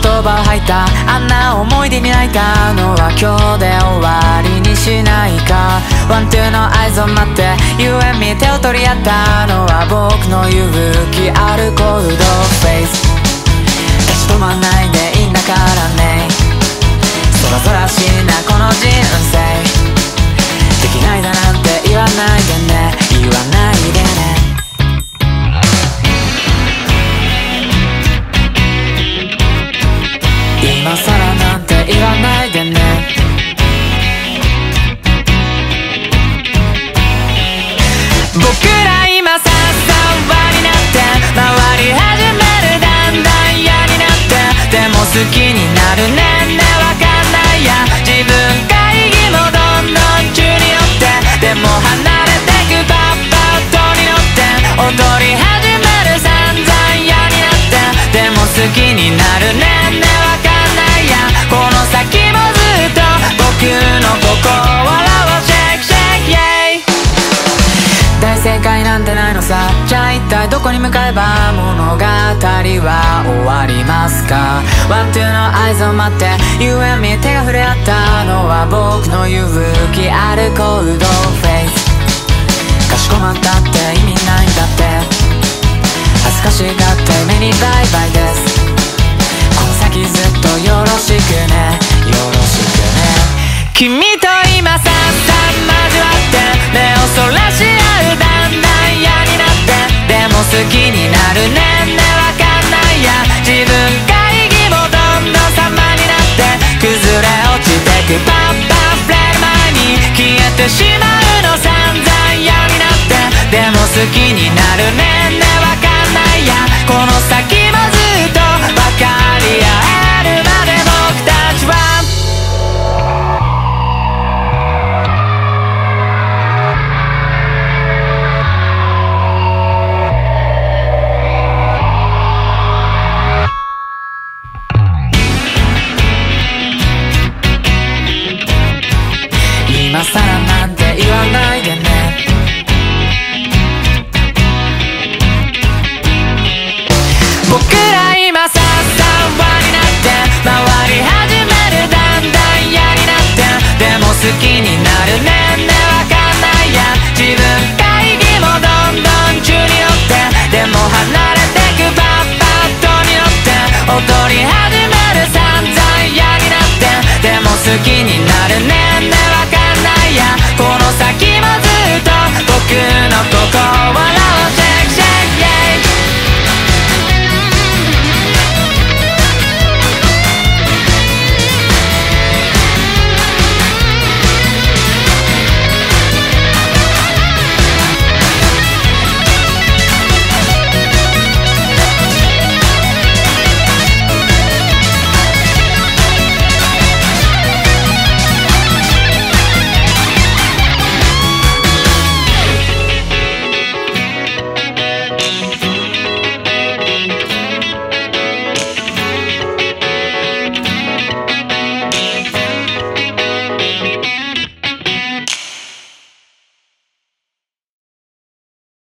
葉吐いた。あんな思い出に泣いたのは今日で終わりにしないか。ワンツーの合図を待って You and me 手を取り合ったのは僕の勇気。あるコールドフェイス。立ち止まないでいいんだからね。体どこに向かえば物語は終わりますか？ワンツーの合図を待って You and me 手が触れ合ったのは僕の勇気あるコールドフェイス。かしこまったって意味ないんだって。恥ずかしがって目にバイバイです。この先ずっとよろしくね。よろしくね。君気になるね。んねわかんないや。自分が意義もどんどん様になって崩れ落ちてく。パンパン触れる前に消えてしまうの散々嫌になって。でも好きになるね。